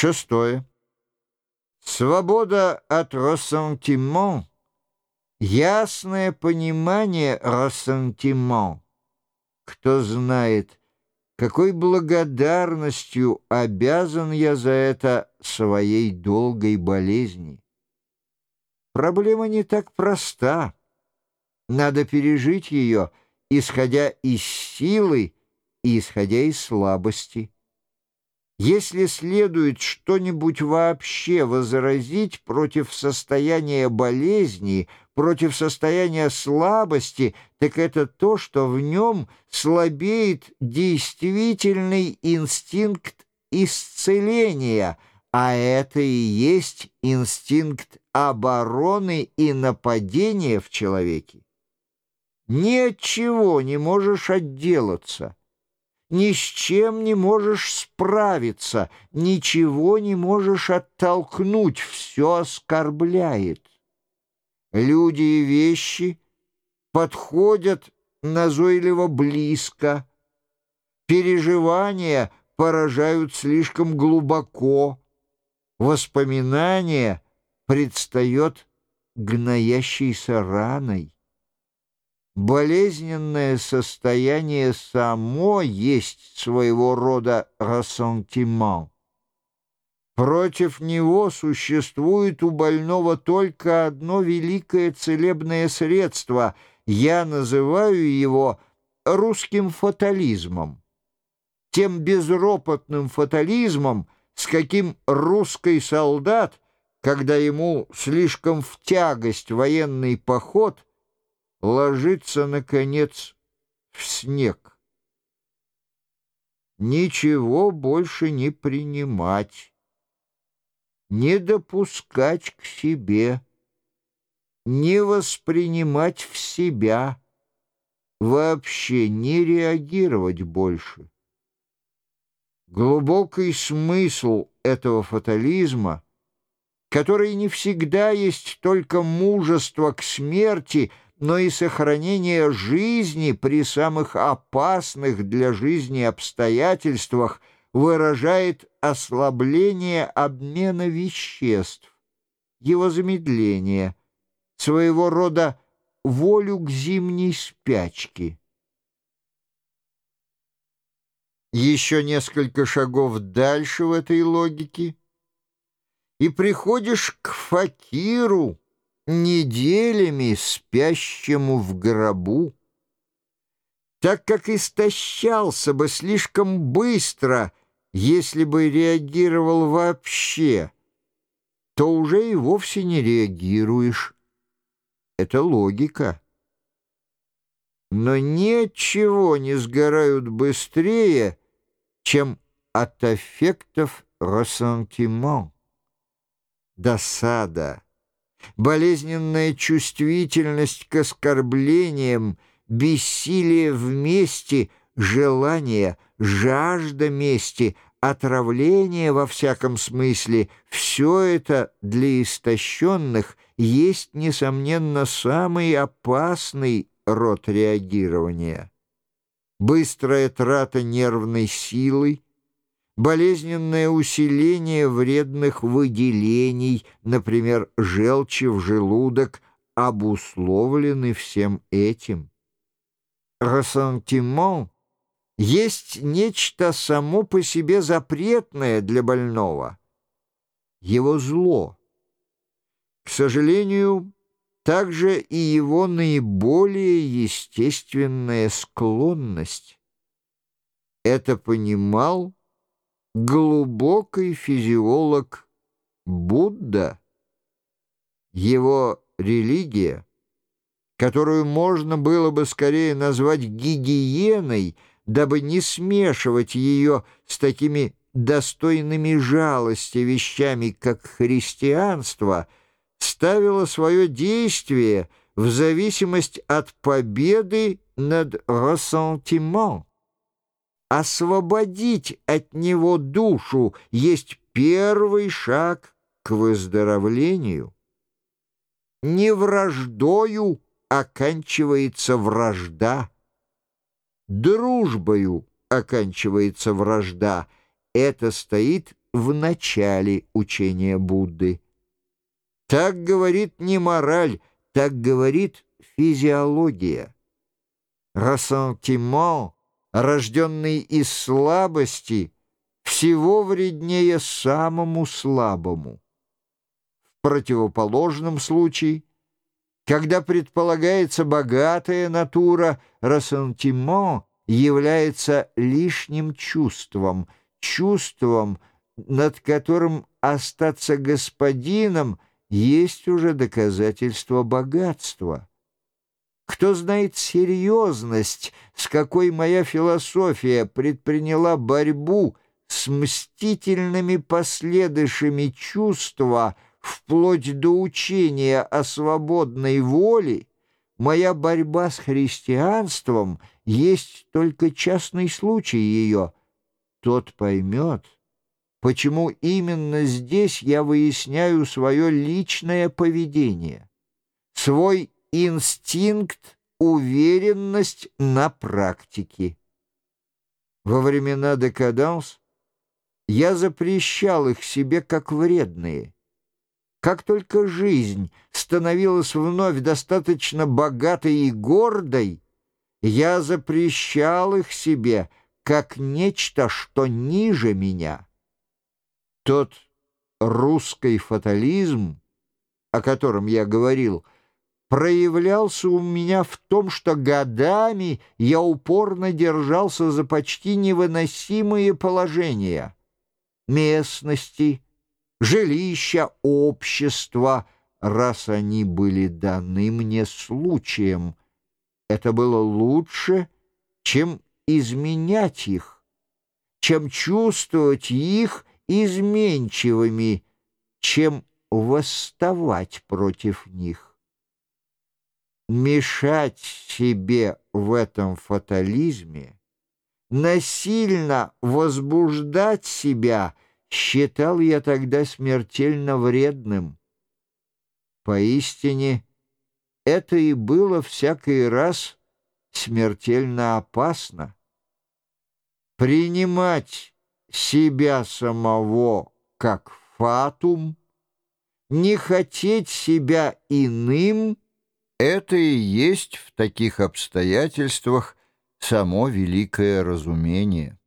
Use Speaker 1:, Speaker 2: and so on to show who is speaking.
Speaker 1: Шестое. Свобода от рessentiment, ясное понимание ressentiment. Кто знает, какой благодарностью обязан я за это своей долгой болезни. Проблема не так проста. Надо пережить ее, исходя из силы и исходя из слабости. Если следует что-нибудь вообще возразить против состояния болезни, против состояния слабости, так это то, что в нем слабеет действительный инстинкт исцеления, а это и есть инстинкт обороны и нападения в человеке. Ни от чего не можешь отделаться ни с чем не можешь справиться, ничего не можешь оттолкнуть, все оскорбляет. Люди и вещи подходят назойливо близко, переживания поражают слишком глубоко, воспоминания предстает гноящейся раной. Болезненное состояние само есть своего рода рассентимент. Против него существует у больного только одно великое целебное средство. Я называю его русским фатализмом. Тем безропотным фатализмом, с каким русский солдат, когда ему слишком в тягость военный поход – ложится, наконец, в снег. Ничего больше не принимать, не допускать к себе, не воспринимать в себя, вообще не реагировать больше. Глубокий смысл этого фатализма, который не всегда есть только мужество к смерти — но и сохранение жизни при самых опасных для жизни обстоятельствах выражает ослабление обмена веществ, его замедление, своего рода волю к зимней спячке. Еще несколько шагов дальше в этой логике, и приходишь к факиру, неделями спящему в гробу. Так как истощался бы слишком быстро, если бы реагировал вообще, то уже и вовсе не реагируешь. Это логика. Но ни от чего не сгорают быстрее, чем от эффектов рessentiment. Досада болезненная чувствительность к оскорблениям, бессилие вместе, желание, жажда мести, отравление во всяком смысле — все это для истощенных есть, несомненно, самый опасный род реагирования. Быстрая трата нервной силы — болезненное усиление вредных выделений, например, желчи в желудок, обусловлены всем этим. Рассантимент есть нечто само по себе запретное для больного, его зло. К сожалению, также и его наиболее естественная склонность. Это понимал глубокий физиолог Будда, его религия, которую можно было бы скорее назвать гигиеной, дабы не смешивать ее с такими достойными жалости вещами, как христианство, ставила свое действие в зависимость от победы над рessentiment. Освободить от него душу есть первый шаг к выздоровлению. Не враждою оканчивается вражда, дружбою оканчивается вражда. Это стоит в начале учения Будды. Так говорит не мораль, так говорит физиология. Рассентимент, рожденный из слабости, всего вреднее самому слабому. В противоположном случае, когда предполагается богатая натура, рассентимент является лишним чувством, чувством, над которым остаться господином есть уже доказательство богатства. Кто знает серьезность, с какой моя философия предприняла борьбу с мстительными последующими чувства вплоть до учения о свободной воле, моя борьба с христианством есть только частный случай ее. Тот поймет, почему именно здесь я выясняю свое личное поведение, свой инстинкт, уверенность на практике. Во времена декаданс я запрещал их себе как вредные. Как только жизнь становилась вновь достаточно богатой и гордой, я запрещал их себе как нечто, что ниже меня. Тот русский фатализм, о котором я говорил, проявлялся у меня в том, что годами я упорно держался за почти невыносимые положения местности, жилища, общества, раз они были даны мне случаем. Это было лучше, чем изменять их, чем чувствовать их изменчивыми, чем восставать против них. Мешать себе в этом фатализме — насильно возбуждать себя считал я тогда смертельно вредным. Поистине, это и было всякий раз смертельно опасно. Принимать себя самого как фатум, не хотеть себя иным — это и есть в таких обстоятельствах само великое разумение.